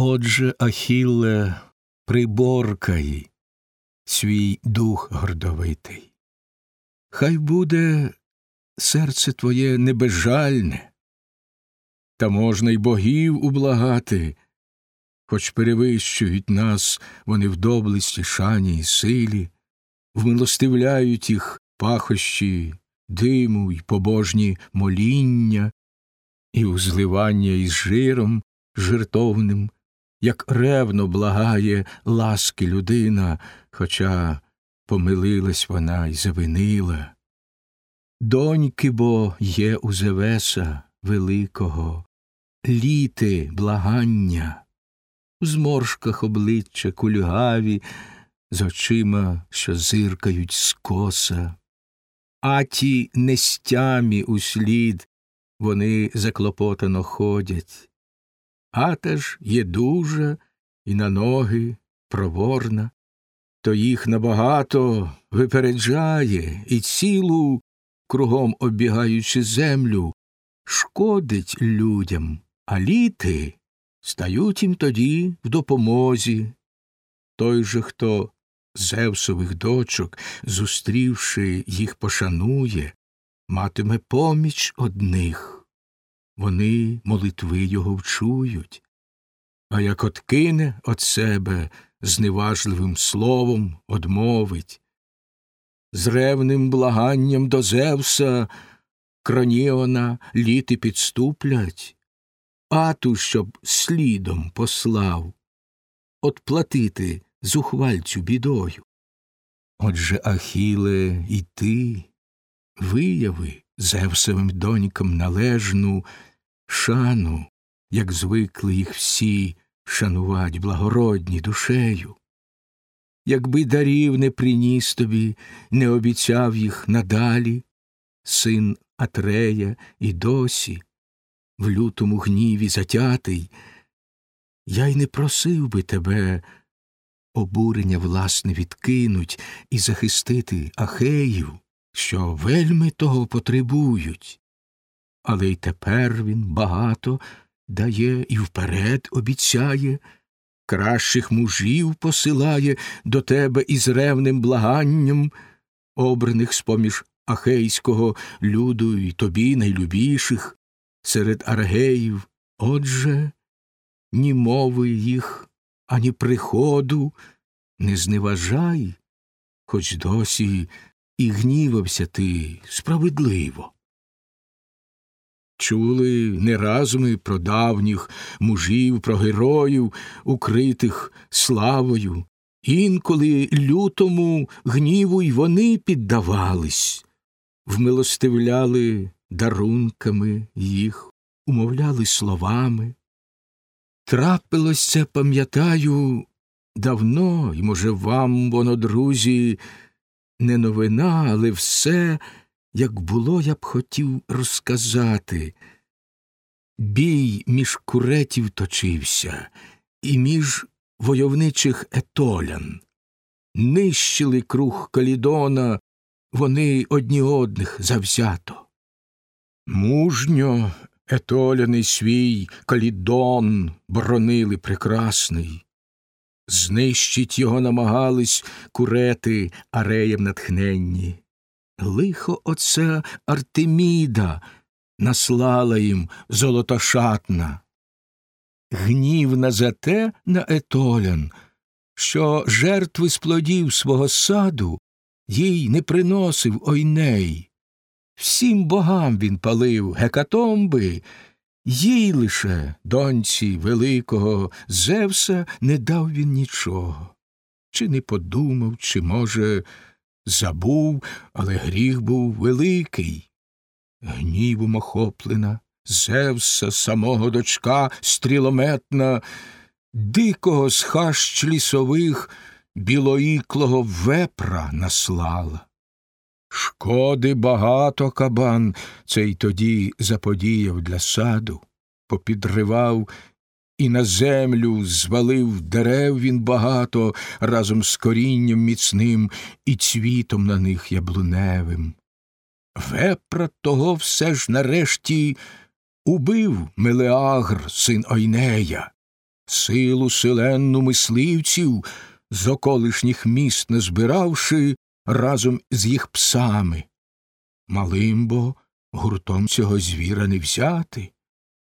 Отже, Ахілле, приборкай свій дух гордовитий. Хай буде серце твоє небезжальне, та можна й богів ублагати, хоч перевищують нас вони в доблесті, шані й силі, вмилостивляють їх пахощі, диму й побожні моління, і узливання із жиром жертовним, як ревно благає ласки людина, хоча помилилась вона й завинила. Доньки бо є у Зевеса великого, літи благання, в зморшках обличчя кульгаві, з очима, що зиркають скоса, а ті нестямі услід вони заклопотано ходять, а теж є дуже і на ноги проворна, то їх набагато випереджає і цілу, кругом оббігаючи землю, шкодить людям, а літи стають їм тоді в допомозі. Той же, хто Зевсових дочок, зустрівши їх, пошанує, матиме поміч одних. Вони молитви його вчують, а як откине од себе зневажливим словом одмовить, з ревним благанням до Зевса Кроніона літи підступлять, ату, щоб слідом послав, отплатити зухвальцю бідою. Отже, Ахіле, і ти вияви Зевсовим донькам належну шану, як звикли їх всі шанувать благородні душею. Якби дарів не приніс тобі, не обіцяв їх надалі, син Атрея і досі, в лютому гніві затятий, я й не просив би тебе обурення власне відкинуть і захистити Ахеїв, що вельми того потребують. Але й тепер він багато дає і вперед обіцяє, кращих мужів посилає до тебе із ревним благанням, обраних з поміж ахейського люду і тобі найлюбіших, серед аргеїв, отже, ні мови їх, ані приходу не зневажай, хоч досі і гнівався ти справедливо. Чули не раз ми про давніх мужів, про героїв, укритих славою, інколи лютому гніву й вони піддавались, вмилостивляли дарунками їх, умовляли словами. Трапилось це, пам'ятаю, давно, і, може, вам воно, друзі, не новина, але все, як було, я б хотів розказати. Бій між куретів точився, і між войовничих етолян. Нищили круг Калідона вони одні одних завзято. Мужньо етоляний свій Калідон бронили прекрасний. Знищить його намагались курети ареєм натхненні. Лихо оце Артеміда наслала їм золотошатна. Гнівна за те на етолян, що жертви з плодів свого саду їй не приносив ойней. Всім богам він палив гекатомби, їй лише, доньці великого Зевса, не дав він нічого. Чи не подумав, чи, може, забув, але гріх був великий. Гнівом охоплена, Зевса, самого дочка, стрілометна, дикого з хащ лісових, білоїклого вепра наслала. Шкоди багато кабан цей тоді заподіяв для саду, попідривав і на землю звалив дерев він багато разом з корінням міцним і цвітом на них яблуневим. Вепра того все ж нарешті убив Мелеагр, син Ойнея, силу селенну мисливців, з околишніх міст назбиравши разом з їх псами. Малим бо гуртом цього звіра не взяти.